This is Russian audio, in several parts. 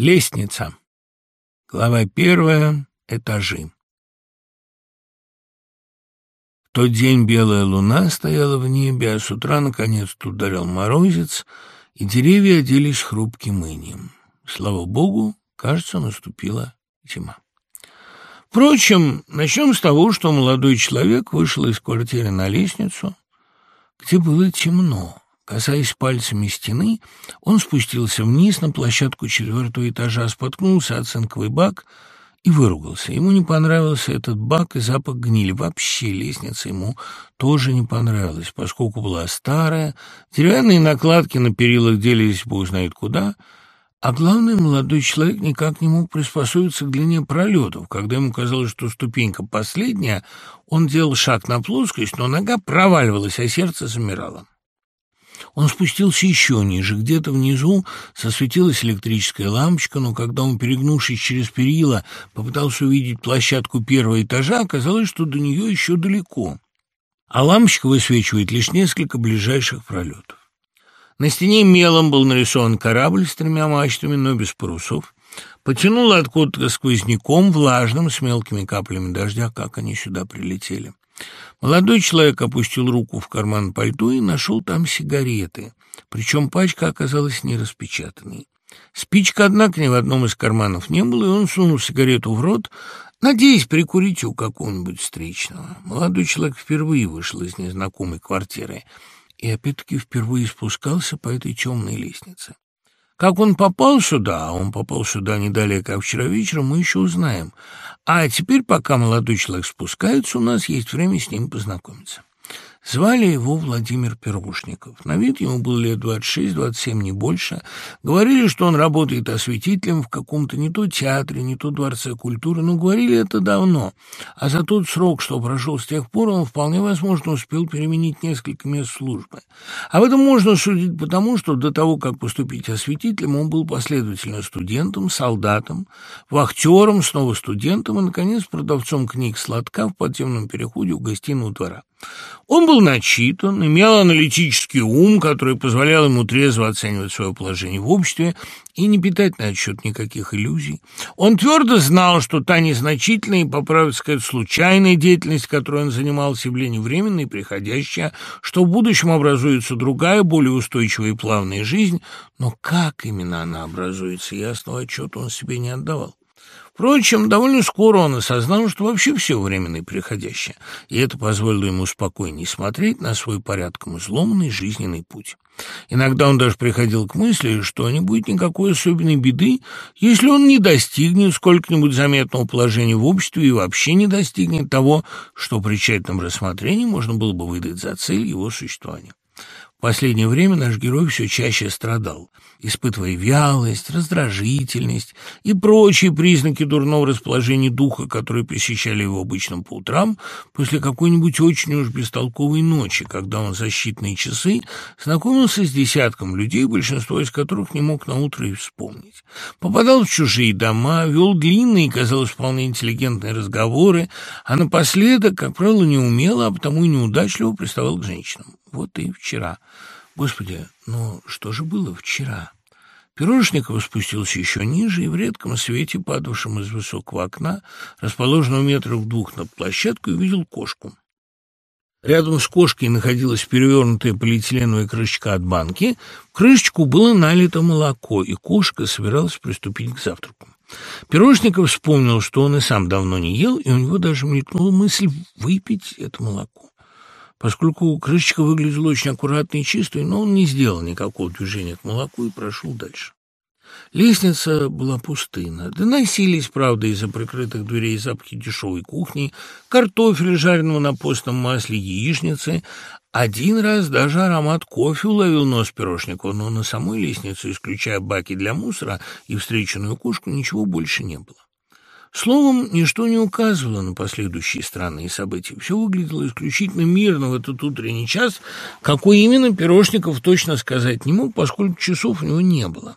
Лестница. Глава первая. Этажи. В тот день белая луна стояла в небе, а с утра наконец-то ударил морозец, и деревья оделись хрупким инием. Слава богу, кажется, наступила зима. Впрочем, начнем с того, что молодой человек вышел из квартиры на лестницу, где было темно. Касаясь пальцами стены, он спустился вниз на площадку четвертого этажа, споткнулся от цинковый бак и выругался. Ему не понравился этот бак и запах гнили. Вообще лестница ему тоже не понравилась, поскольку была старая, деревянные накладки на перилах делись бог знает куда, а главное, молодой человек никак не мог приспособиться к длине пролетов. Когда ему казалось, что ступенька последняя, он делал шаг на плоскость, но нога проваливалась, а сердце замирало. Он спустился еще ниже. Где-то внизу сосветилась электрическая лампочка, но когда он, перегнувшись через перила, попытался увидеть площадку первого этажа, оказалось, что до нее еще далеко. А лампочка высвечивает лишь несколько ближайших пролетов. На стене мелом был нарисован корабль с тремя мачтами, но без парусов. Потянуло откуда-то сквозняком, влажным, с мелкими каплями дождя, как они сюда прилетели. Молодой человек опустил руку в карман пальто и нашел там сигареты, причем пачка оказалась не распечатанной. Спичка, однако, ни в одном из карманов не было, и он сунул сигарету в рот, надеясь прикурить у какого-нибудь встречного. Молодой человек впервые вышел из незнакомой квартиры и опять-таки впервые спускался по этой темной лестнице. Как он попал сюда, а он попал сюда не далее, вчера вечером, мы еще узнаем. А теперь, пока молодой человек спускается, у нас есть время с ним познакомиться. Звали его Владимир Первушников. На вид ему было лет 26-27, не больше. Говорили, что он работает осветителем в каком-то не то театре, не то дворце культуры, но говорили это давно. А за тот срок, что прошел с тех пор, он вполне возможно успел переменить несколько мест службы. Об этом можно судить потому, что до того, как поступить осветителем, он был последовательно студентом, солдатом, вахтером, снова студентом и, наконец, продавцом книг сладка в подземном переходе у гостиного двора. Он был начитан, имел аналитический ум, который позволял ему трезво оценивать свое положение в обществе и не питать на этот счет никаких иллюзий. Он твердо знал, что та незначительная и, по правде сказать, случайная деятельность, которой он занимался, явление временное и приходящее, что в будущем образуется другая, более устойчивая и плавная жизнь, но как именно она образуется, ясного отчета он себе не отдавал. Впрочем, довольно скоро он осознал, что вообще все временно и приходящее, и это позволило ему спокойнее смотреть на свой порядком изломанный жизненный путь. Иногда он даже приходил к мысли, что не будет никакой особенной беды, если он не достигнет сколько-нибудь заметного положения в обществе и вообще не достигнет того, что при тщательном рассмотрении можно было бы выдать за цель его существования. Последнее время наш герой все чаще страдал, испытывая вялость, раздражительность и прочие признаки дурного расположения духа, которые посещали его обычно по утрам после какой-нибудь очень уж бестолковой ночи, когда он за считанные часы знакомился с десятком людей, большинство из которых не мог на утро и вспомнить. Попадал в чужие дома, вел длинные, казалось, вполне интеллигентные разговоры, а напоследок, как правило, неумело, а потому и неудачливо приставал к женщинам. Вот и вчера. Господи, ну что же было вчера? Пирожников спустился еще ниже и в редком свете, падавшем из высокого окна, расположенного метров двух над площадкой, увидел кошку. Рядом с кошкой находилась перевернутая полиэтиленовая крышечка от банки. В крышечку было налито молоко, и кошка собиралась приступить к завтраку. Пирожников вспомнил, что он и сам давно не ел, и у него даже мелькнула мысль выпить это молоко. Поскольку крышечка выглядела очень аккуратной и чистой, но он не сделал никакого движения к молоку и прошел дальше. Лестница была пустынна. Доносились, правда, из-за прикрытых дверей запахи дешевой кухни, картофеля, жареного на постном масле, яичницы. Один раз даже аромат кофе уловил нос пирожника, но на самой лестнице, исключая баки для мусора и встреченную кошку, ничего больше не было. Словом, ничто не указывало на последующие странные события. Все выглядело исключительно мирно в этот утренний час. Какой именно Пирожников точно сказать не мог, поскольку часов у него не было.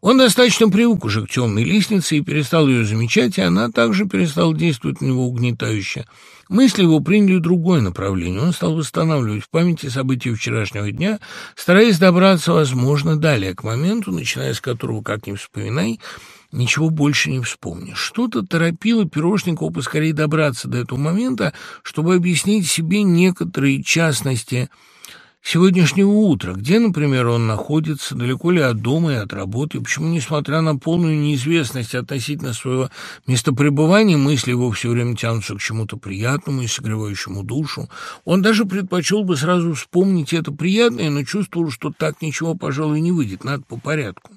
Он достаточно привык уже к темной лестнице и перестал ее замечать, и она также перестала действовать на него угнетающе. Мысли его приняли другое направление. Он стал восстанавливать в памяти события вчерашнего дня, стараясь добраться, возможно, далее, к моменту, начиная с которого, как ни вспоминай, ничего больше не вспомнишь. Что-то торопило Пирожникова поскорее добраться до этого момента, чтобы объяснить себе некоторые частности – сегодняшнего утра, где, например, он находится, далеко ли от дома и от работы, почему, несмотря на полную неизвестность относительно своего местопребывания, мысли его все время тянутся к чему-то приятному и согревающему душу. Он даже предпочел бы сразу вспомнить это приятное, но чувствовал, что так ничего, пожалуй, не выйдет, надо по порядку.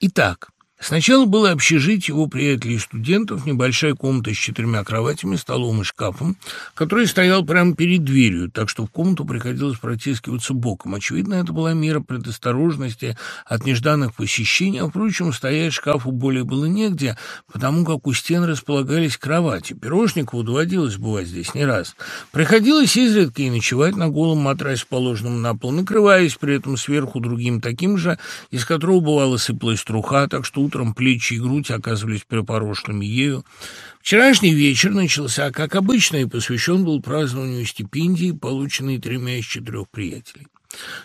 Итак, Сначала было общежитие его приятелей и студентов, небольшая комната с четырьмя кроватями, столом и шкафом, который стоял прямо перед дверью, так что в комнату приходилось протискиваться боком. Очевидно, это была мера предосторожности от нежданных посещений, а, впрочем, стоять шкафу более было негде, потому как у стен располагались кровати. Пирожникову доводилось бывать здесь не раз. Приходилось изредка и ночевать на голом матрасе, положенном на пол, накрываясь при этом сверху другим таким же, из которого бывало сыпалась труха, так что утром плечи и грудь оказывались припорошенными ею. Вчерашний вечер начался, как обычно, и посвящен был празднованию стипендии, полученной тремя из четырех приятелей.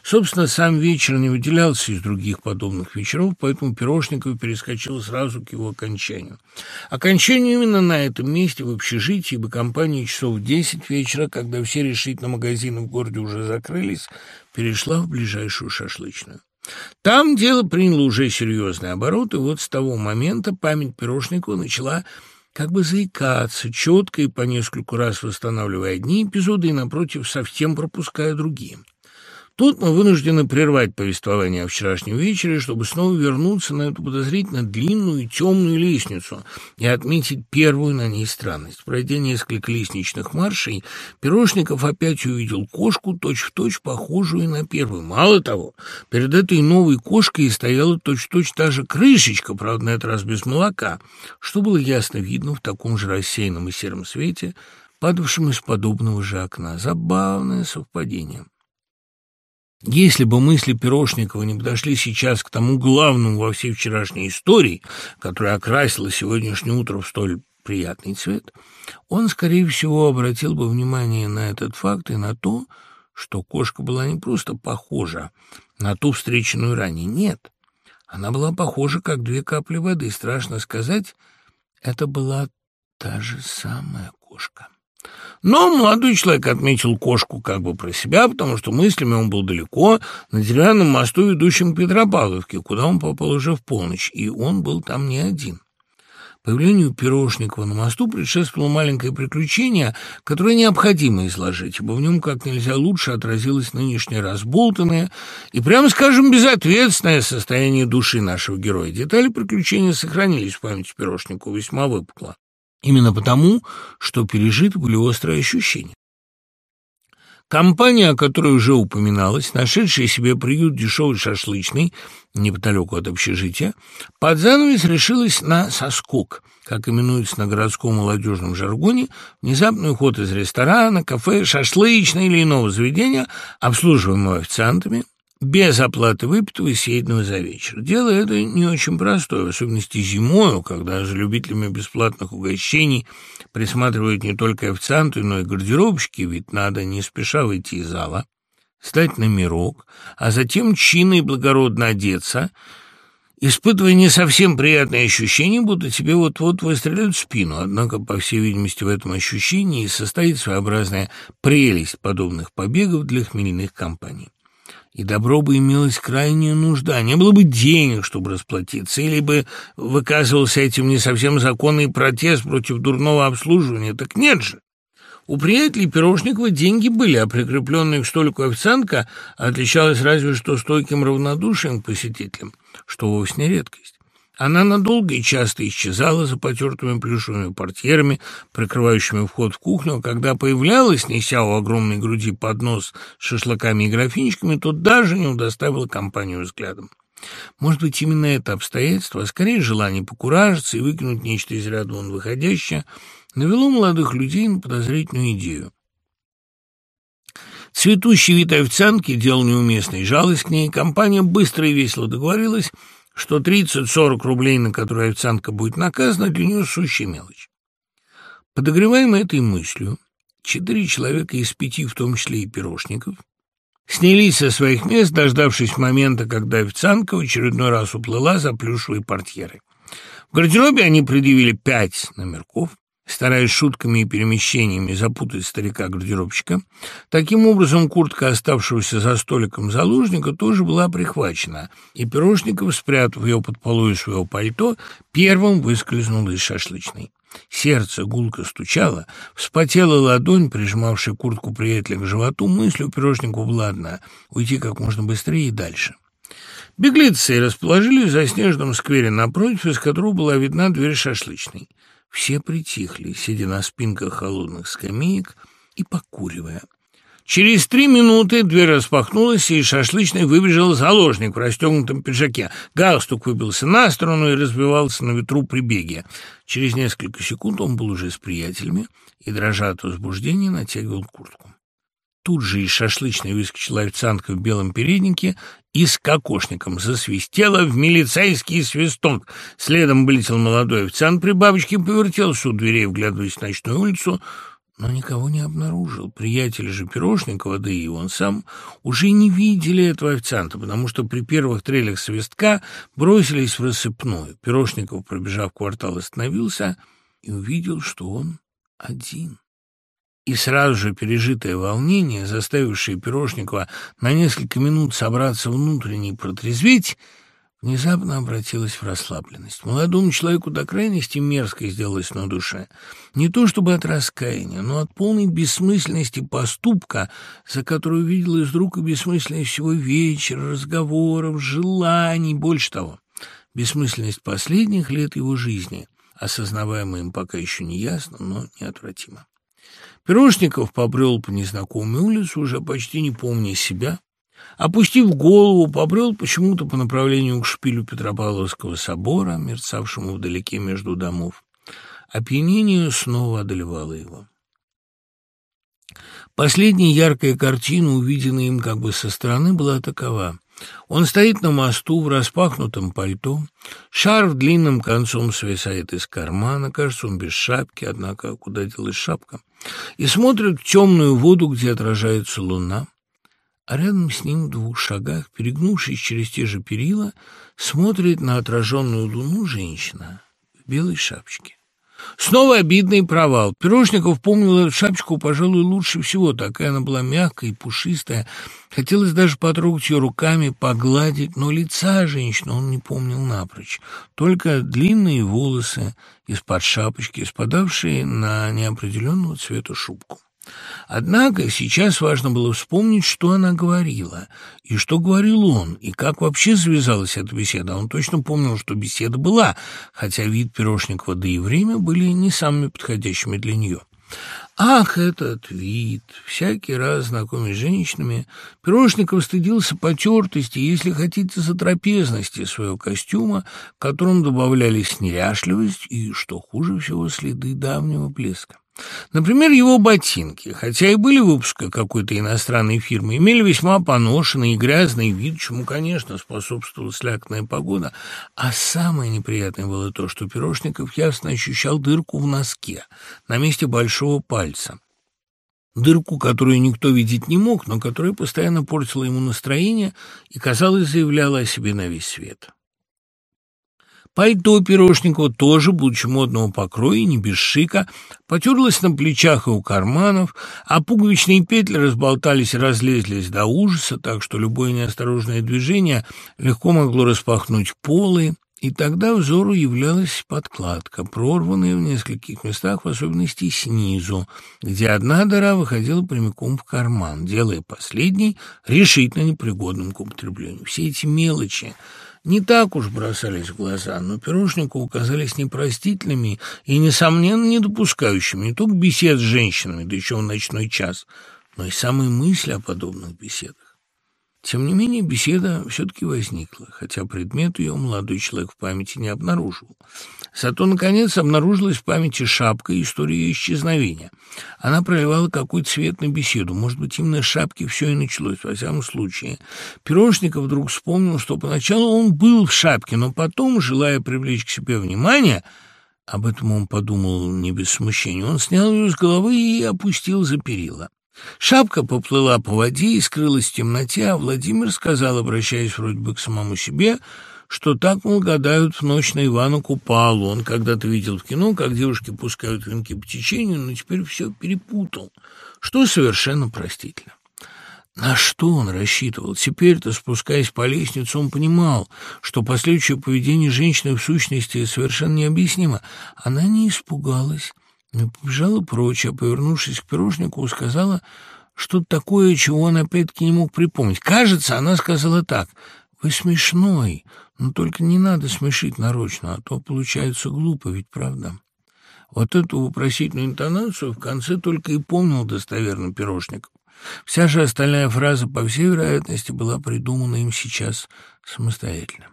Собственно, сам вечер не выделялся из других подобных вечеров, поэтому Пирожников перескочил сразу к его окончанию. Окончанию именно на этом месте, в общежитии, ибо компания часов в десять вечера, когда все решительно магазины в городе уже закрылись, перешла в ближайшую шашлычную. Там дело приняло уже серьезный оборот, и вот с того момента память Пирожникова начала как бы заикаться, четко и по нескольку раз восстанавливая одни эпизоды и, напротив, совсем пропуская другие. Тут мы вынуждены прервать повествование о вчерашнем вечере, чтобы снова вернуться на эту подозрительно длинную и темную лестницу и отметить первую на ней странность. Пройдя несколько лестничных маршей, Пирожников опять увидел кошку, точь-в-точь точь похожую на первую. Мало того, перед этой новой кошкой стояла точь-в-точь -точь та же крышечка, правда, на этот раз без молока, что было ясно видно в таком же рассеянном и сером свете, падавшем из подобного же окна. Забавное совпадение. Если бы мысли Пирожникова не подошли сейчас к тому главному во всей вчерашней истории, которая окрасила сегодняшнее утро в столь приятный цвет, он, скорее всего, обратил бы внимание на этот факт и на то, что кошка была не просто похожа на ту встреченную ранее. Нет, она была похожа, как две капли воды. Страшно сказать, это была та же самая кошка. Но молодой человек отметил кошку как бы про себя, потому что мыслями он был далеко, на деревянном мосту, ведущем к Петропавловке, куда он попал уже в полночь, и он был там не один. Появлению Пирожникова на мосту предшествовало маленькое приключение, которое необходимо изложить, ибо в нем как нельзя лучше отразилось нынешнее разболтанное и, прямо скажем, безответственное состояние души нашего героя. Детали приключения сохранились в памяти Пирожникова весьма выпукло. Именно потому, что пережиты были острые ощущения. Компания, о которой уже упоминалось, нашедшая себе приют дешевый шашлычный неподалеку от общежития, под занавес решилась на соскок, как именуется на городском молодежном жаргоне, внезапный уход из ресторана, кафе, шашлычного или иного заведения, обслуживаемого официантами, без оплаты выпитого и съеденного за вечер. Дело это не очень простое, в особенности зимою, когда за любителями бесплатных угощений присматривают не только официанты, но и гардеробщики, ведь надо не спеша выйти из зала, стать номерок, а затем чинно и благородно одеться, испытывая не совсем приятные ощущения, будто тебе вот-вот выстреляют в спину. Однако, по всей видимости, в этом ощущении состоит своеобразная прелесть подобных побегов для хмельных компаний и добро бы имелась крайняя нужда. Не было бы денег, чтобы расплатиться, или бы выказывался этим не совсем законный протест против дурного обслуживания. Так нет же. У приятелей Пирожникова деньги были, а прикрепленная к столику официантка отличалась разве что стойким равнодушием к посетителям, что вовсе не редкость. Она надолго и часто исчезала за потертыми плюшевыми портьерами, прикрывающими вход в кухню, а когда появлялась, неся у огромной груди поднос с шашлыками и графинчиками, то даже не удоставила компанию взглядом. Может быть, именно это обстоятельство, а скорее желание покуражиться и выкинуть нечто из ряда вон выходящее, навело молодых людей на подозрительную идею. Цветущий вид официантки делал неуместной жалость к ней, компания быстро и весело договорилась — что 30-40 рублей, на которые официантка будет наказана, для нее сущая мелочь. Подогреваемый этой мыслью, четыре человека из пяти, в том числе и пирожников, снялись со своих мест, дождавшись момента, когда официантка в очередной раз уплыла за плюшевые портьеры. В гардеробе они предъявили пять номерков, стараясь шутками и перемещениями запутать старика-гардеробщика. Таким образом, куртка оставшегося за столиком заложника тоже была прихвачена, и Пирожников, спрятав ее под полою своего пальто, первым выскользнул из шашлычной. Сердце гулко стучало, вспотела ладонь, прижимавшая куртку приятеля к животу, мысль у Пирожникова была одна — уйти как можно быстрее и дальше. Беглецы расположились за снежном сквере напротив, из которого была видна дверь шашлычной. Все притихли, сидя на спинках холодных скамеек и покуривая. Через три минуты дверь распахнулась, и из шашлычной выбежал заложник в расстегнутом пиджаке. Галстук выбился на сторону и разбивался на ветру при беге. Через несколько секунд он был уже с приятелями и, дрожа от возбуждения, натягивал куртку. Тут же из шашлычной выскочила официантка в белом переднике и с кокошником засвистела в милицейский свисток. Следом вылетел молодой официант при бабочке, повертелся у дверей, вглядываясь в ночную улицу, но никого не обнаружил. Приятели же Пирожникова, да и он сам, уже не видели этого официанта, потому что при первых трелях свистка бросились в рассыпную. Пирожников, пробежав квартал, остановился и увидел, что он один и сразу же пережитое волнение, заставившее Пирожникова на несколько минут собраться внутренне и протрезветь, внезапно обратилась в расслабленность. Молодому человеку до крайности мерзко сделалось на душе. Не то чтобы от раскаяния, но от полной бессмысленности поступка, за которую виделась вдруг и бессмысленность всего вечера, разговоров, желаний, больше того. Бессмысленность последних лет его жизни, осознаваемая им пока еще не ясно, но неотвратимо. Пирожников побрел по незнакомой улице, уже почти не помня себя. Опустив голову, побрел почему-то по направлению к шпилю Петропавловского собора, мерцавшему вдалеке между домов. Опьянение снова одолевало его. Последняя яркая картина, увиденная им как бы со стороны, была такова. Он стоит на мосту в распахнутом пальто, шарф длинным концом свисает из кармана, кажется, он без шапки, однако куда делась шапка, и смотрит в темную воду, где отражается луна, а рядом с ним в двух шагах, перегнувшись через те же перила, смотрит на отраженную луну женщина в белой шапочке. Снова обидный провал. Пирожников помнил шапочку, пожалуй, лучше всего. Такая она была мягкая и пушистая. Хотелось даже потрогать ее руками, погладить, но лица женщины он не помнил напрочь. Только длинные волосы из-под шапочки, спадавшие на неопределенного цвета шубку. Однако сейчас важно было вспомнить, что она говорила, и что говорил он, и как вообще завязалась эта беседа. Он точно помнил, что беседа была, хотя вид Пирожникова да и время были не самыми подходящими для нее. Ах, этот вид! Всякий раз, знакомясь с женщинами, Пирожников стыдился потертости, если хотите, затрапезности своего костюма, к которому добавлялись неряшливость и, что хуже всего, следы давнего блеска. Например, его ботинки, хотя и были выпуска какой-то иностранной фирмы, имели весьма поношенный и грязный вид, чему, конечно, способствовала слякотная погода. А самое неприятное было то, что Пирожников ясно ощущал дырку в носке на месте большого пальца. Дырку, которую никто видеть не мог, но которая постоянно портила ему настроение и, казалось, заявляла о себе на весь свет. Пальто Пирожникова тоже, будучи модного покроя, не без шика, потерлось на плечах и у карманов, а пуговичные петли разболтались и разлезлись до ужаса, так что любое неосторожное движение легко могло распахнуть полы, и тогда взору являлась подкладка, прорванная в нескольких местах, в особенности снизу, где одна дыра выходила прямиком в карман, делая последний решительно непригодным к употреблению. Все эти мелочи не так уж бросались в глаза, но Пирожнику казались непростительными и, несомненно, не допускающими не только бесед с женщинами, да еще в ночной час, но и самой мысли о подобных беседах. Тем не менее, беседа все-таки возникла, хотя предмет ее молодой человек в памяти не обнаружил. Зато, наконец, обнаружилась в памяти шапка и история ее исчезновения. Она проливала какой-то цвет на беседу. Может быть, именно с шапки все и началось, во всяком случае. Пирожников вдруг вспомнил, что поначалу он был в шапке, но потом, желая привлечь к себе внимание, об этом он подумал не без смущения, он снял ее с головы и опустил за перила. Шапка поплыла по воде и скрылась в темноте, а Владимир сказал, обращаясь вроде бы к самому себе, что так, мол, гадают в ночь на Ивана Купалу. Он когда-то видел в кино, как девушки пускают венки по течению, но теперь все перепутал, что совершенно простительно. На что он рассчитывал? Теперь-то, спускаясь по лестнице, он понимал, что последующее поведение женщины в сущности совершенно необъяснимо. Она не испугалась, и побежала прочь, а, повернувшись к пирожнику, сказала что-то такое, чего он опять-таки не мог припомнить. Кажется, она сказала так. «Вы смешной, но только не надо смешить нарочно, а то получается глупо, ведь правда?» Вот эту вопросительную интонацию в конце только и помнил достоверно пирожник. Вся же остальная фраза, по всей вероятности, была придумана им сейчас самостоятельно.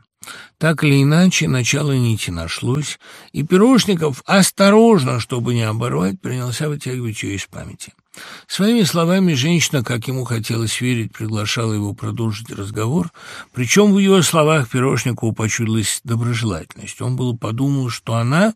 Так или иначе, начало нити нашлось, и Пирожников, осторожно, чтобы не оборвать, принялся вытягивать ее из памяти. Своими словами женщина, как ему хотелось верить, приглашала его продолжить разговор, причем в ее словах Пирожникову почудилась доброжелательность. Он было подумал, что она...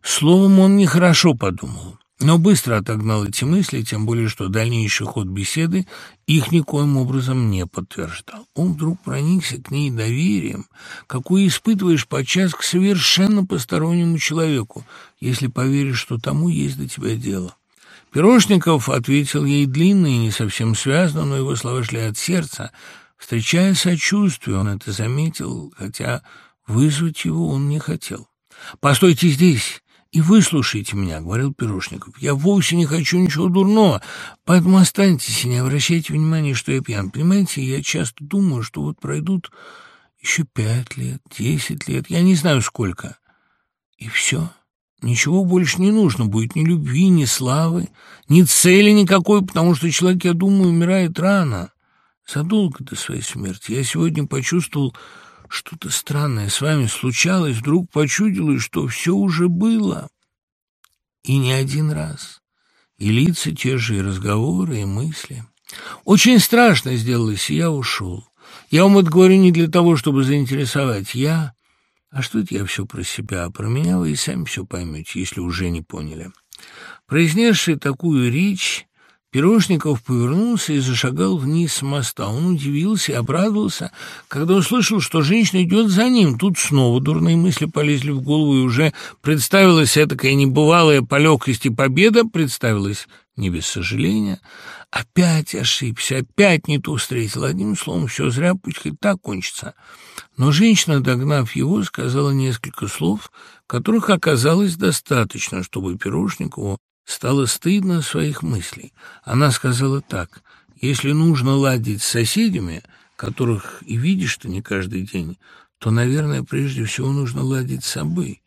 Словом, он нехорошо подумал но быстро отогнал эти мысли, тем более, что дальнейший ход беседы их никоим образом не подтверждал. Он вдруг проникся к ней доверием, какое испытываешь подчас к совершенно постороннему человеку, если поверишь, что тому есть до тебя дело. Пирожников ответил ей длинно и не совсем связно, но его слова шли от сердца. Встречая сочувствие, он это заметил, хотя вызвать его он не хотел. «Постойте здесь!» «И выслушайте меня», — говорил Пирожников. «Я вовсе не хочу ничего дурного, поэтому останьтесь и не обращайте внимания, что я пьян. Понимаете, я часто думаю, что вот пройдут еще пять лет, десять лет, я не знаю сколько, и все». Ничего больше не нужно будет, ни любви, ни славы, ни цели никакой, потому что человек, я думаю, умирает рано, задолго до своей смерти. Я сегодня почувствовал что-то странное с вами случалось, вдруг почудилось, что все уже было. И не один раз. И лица те же, и разговоры, и мысли. Очень страшно сделалось, и я ушел. Я вам это говорю не для того, чтобы заинтересовать. Я... А что это я все про себя? А про меня вы и сами все поймете, если уже не поняли. Произнесший такую речь, Пирожников повернулся и зашагал вниз с моста. Он удивился и обрадовался, когда услышал, что женщина идет за ним. Тут снова дурные мысли полезли в голову, и уже представилась такая небывалая по легкости победа, представилась не без сожаления. Опять ошибся, опять не то встретил. Одним словом, все зря, пусть хоть так кончится. Но женщина, догнав его, сказала несколько слов, которых оказалось достаточно, чтобы Пирожникову Стало стыдно своих мыслей. Она сказала так, «Если нужно ладить с соседями, которых и видишь ты не каждый день, то, наверное, прежде всего нужно ладить с собой.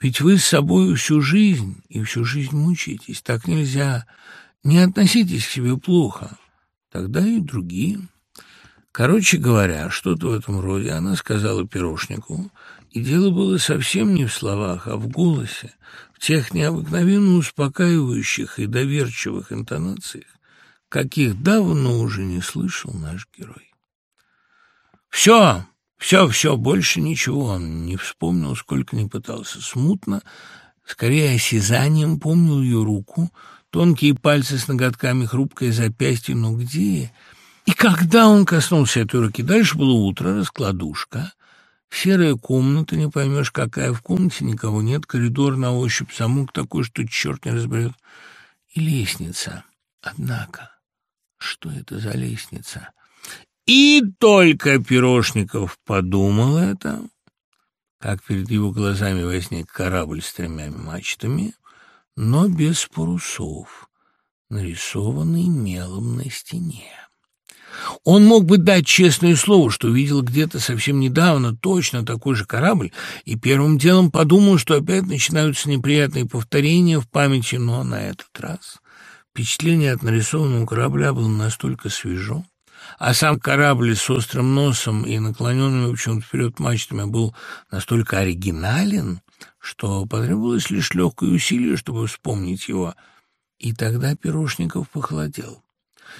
Ведь вы с собой всю жизнь и всю жизнь мучаетесь. Так нельзя. Не относитесь к себе плохо. Тогда и другие». Короче говоря, что-то в этом роде она сказала Пирожнику, и дело было совсем не в словах, а в голосе, тех необыкновенно успокаивающих и доверчивых интонациях, каких давно уже не слышал наш герой. «Все, все, все, больше ничего он не вспомнил, сколько не пытался. Смутно, скорее осязанием помнил ее руку, тонкие пальцы с ноготками, хрупкое запястье, но где... И когда он коснулся этой руки, дальше было утро, раскладушка, Серая комната, не поймешь, какая в комнате, никого нет, коридор на ощупь, замок такой, что черт не разберет. И лестница. Однако, что это за лестница? И только Пирожников подумал это, как перед его глазами возник корабль с тремя мачтами, но без парусов, нарисованный мелом на стене. Он мог бы дать честное слово, что видел где-то совсем недавно точно такой же корабль, и первым делом подумал, что опять начинаются неприятные повторения в памяти, но на этот раз впечатление от нарисованного корабля было настолько свежо, а сам корабль с острым носом и наклоненными почему-то вперед мачтами был настолько оригинален, что потребовалось лишь легкое усилие, чтобы вспомнить его. И тогда Пирожников похолодел.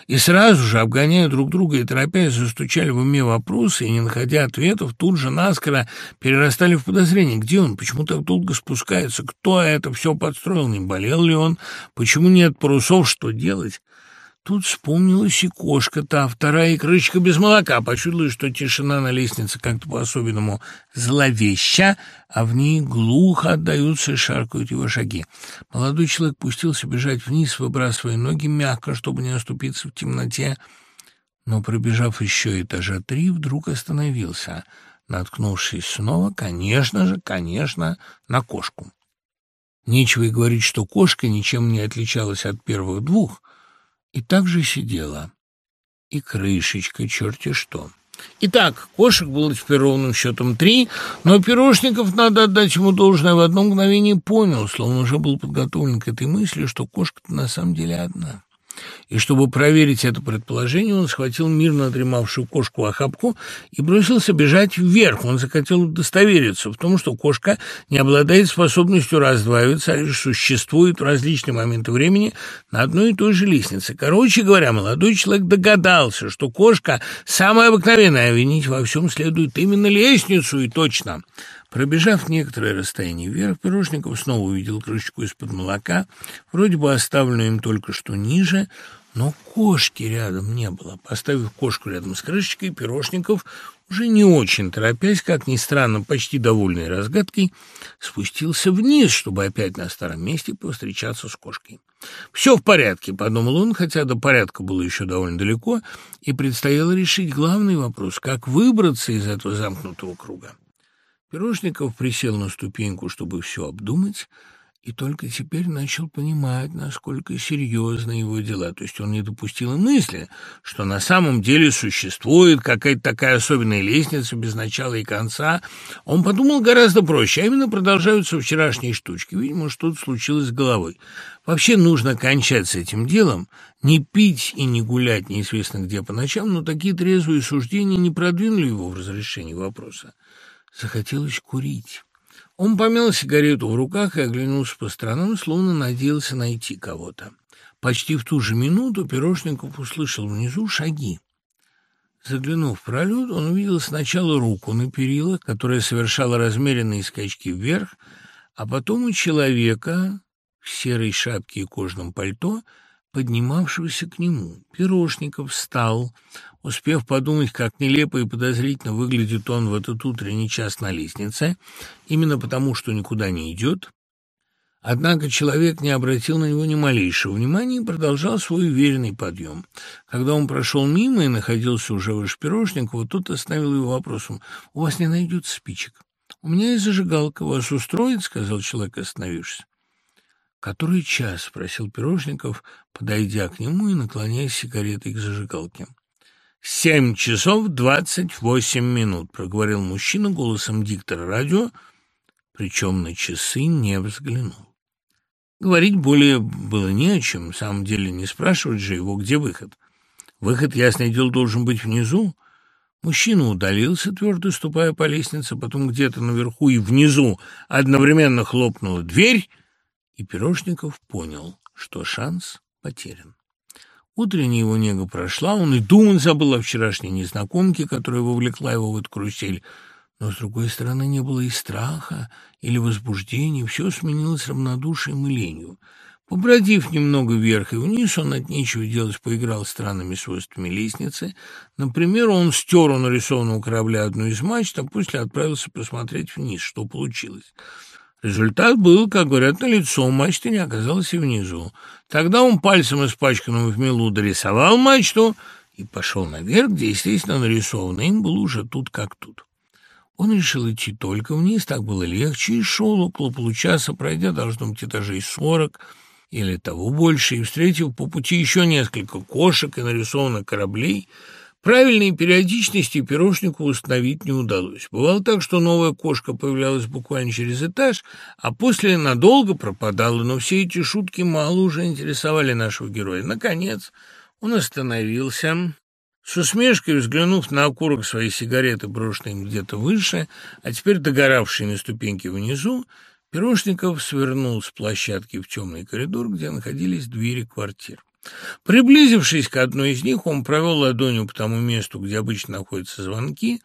И сразу же, обгоняя друг друга и торопясь, застучали в уме вопросы, и, не находя ответов, тут же наскоро перерастали в подозрение. Где он? Почему так долго спускается? Кто это все подстроил? Не болел ли он? Почему нет парусов? Что делать? Тут вспомнилась и кошка та, вторая и крышка без молока. Почудилось, что тишина на лестнице как-то по-особенному зловеща, а в ней глухо отдаются и шаркают его шаги. Молодой человек пустился бежать вниз, выбрасывая ноги мягко, чтобы не оступиться в темноте, но, пробежав еще этажа три, вдруг остановился, наткнувшись снова, конечно же, конечно, на кошку. Нечего и говорить, что кошка ничем не отличалась от первых двух — и также сидела. И крышечка, черти что. Итак, кошек было теперь ровным счетом три, но Пирожников, надо отдать ему должное, в одно мгновение понял, словно уже был подготовлен к этой мысли, что кошка-то на самом деле одна. И чтобы проверить это предположение, он схватил мирно дремавшую кошку охапку и бросился бежать вверх. Он захотел удостовериться в том, что кошка не обладает способностью раздваиваться, а лишь существует в различные моменты времени на одной и той же лестнице. Короче говоря, молодой человек догадался, что кошка самая обыкновенная, а винить во всем следует именно лестницу, и точно – Пробежав некоторое расстояние вверх, Пирожников снова увидел крышечку из-под молока, вроде бы оставленную им только что ниже, но кошки рядом не было. Поставив кошку рядом с крышечкой, Пирожников, уже не очень торопясь, как ни странно, почти довольный разгадкой, спустился вниз, чтобы опять на старом месте повстречаться с кошкой. «Все в порядке», — подумал он, хотя до порядка было еще довольно далеко, и предстояло решить главный вопрос — как выбраться из этого замкнутого круга. Пирожников присел на ступеньку, чтобы все обдумать, и только теперь начал понимать, насколько серьезны его дела. То есть он не допустил и мысли, что на самом деле существует какая-то такая особенная лестница без начала и конца. Он подумал гораздо проще, а именно продолжаются вчерашние штучки. Видимо, что-то случилось с головой. Вообще нужно кончать с этим делом, не пить и не гулять неизвестно где по ночам, но такие трезвые суждения не продвинули его в разрешении вопроса. Захотелось курить. Он помял сигарету в руках и оглянулся по сторонам, словно надеялся найти кого-то. Почти в ту же минуту Пирожников услышал внизу шаги. Заглянув в пролет, он увидел сначала руку на перилах, которая совершала размеренные скачки вверх, а потом у человека в серой шапке и кожаном пальто, поднимавшегося к нему. Пирожников встал, успев подумать, как нелепо и подозрительно выглядит он в этот утренний час на лестнице, именно потому, что никуда не идет. Однако человек не обратил на него ни малейшего внимания и продолжал свой уверенный подъем. Когда он прошел мимо и находился уже выше Пирожникова, тот остановил его вопросом «У вас не найдется спичек?» «У меня есть зажигалка. Вас устроит?» — сказал человек, остановившись. «Который час?» — спросил Пирожников, подойдя к нему и наклоняясь сигаретой к зажигалке. «Семь часов двадцать восемь минут», — проговорил мужчина голосом диктора радио, причем на часы не взглянул. Говорить более было не о чем, в самом деле не спрашивать же его, где выход. Выход, ясное дело, должен быть внизу. Мужчина удалился, твердо ступая по лестнице, потом где-то наверху и внизу одновременно хлопнула дверь, и Пирожников понял, что шанс потерян. Утренняя его нега прошла, он и думать забыл о вчерашней незнакомке, которая вовлекла его в эту карусель. Но, с другой стороны, не было и страха, или возбуждения, все сменилось равнодушием и ленью. Побродив немного вверх и вниз, он от нечего делать поиграл странными свойствами лестницы. Например, он стер у нарисованного корабля одну из мачт, а после отправился посмотреть вниз, что получилось. Результат был, как говорят, на лицо, мачты не оказалось и внизу. Тогда он пальцем, испачканным в мелу, дорисовал мачту и пошел наверх, где, естественно, нарисовано им было уже тут как тут. Он решил идти только вниз, так было легче, и шел около получаса, пройдя, должно быть, этажей сорок или того больше, и встретив по пути еще несколько кошек и нарисованных кораблей — Правильной периодичности пирожнику установить не удалось. Бывало так, что новая кошка появлялась буквально через этаж, а после надолго пропадала, но все эти шутки мало уже интересовали нашего героя. Наконец он остановился, С усмешкой взглянув на окурок своей сигареты, брошенной где-то выше, а теперь догоравшей на ступеньке внизу, Пирожников свернул с площадки в темный коридор, где находились двери квартир. Приблизившись к одной из них, он провел ладонью по тому месту, где обычно находятся звонки,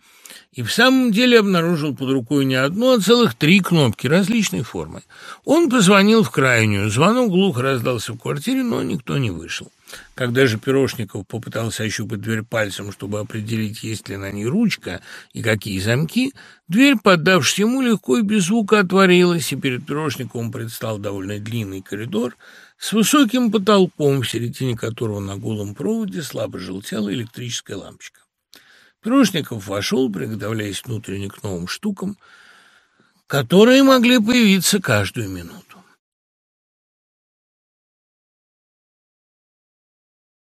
и в самом деле обнаружил под рукой не одну, а целых три кнопки различной формы. Он позвонил в крайнюю. Звонок глухо раздался в квартире, но никто не вышел. Когда же Пирожников попытался ощупать дверь пальцем, чтобы определить, есть ли на ней ручка и какие замки, дверь, поддавшись ему, легко и без звука отворилась, и перед Пирожниковым предстал довольно длинный коридор с высоким потолком, в середине которого на голом проводе слабо желтела электрическая лампочка. Пирожников вошел, приготовляясь внутренне к новым штукам, которые могли появиться каждую минуту.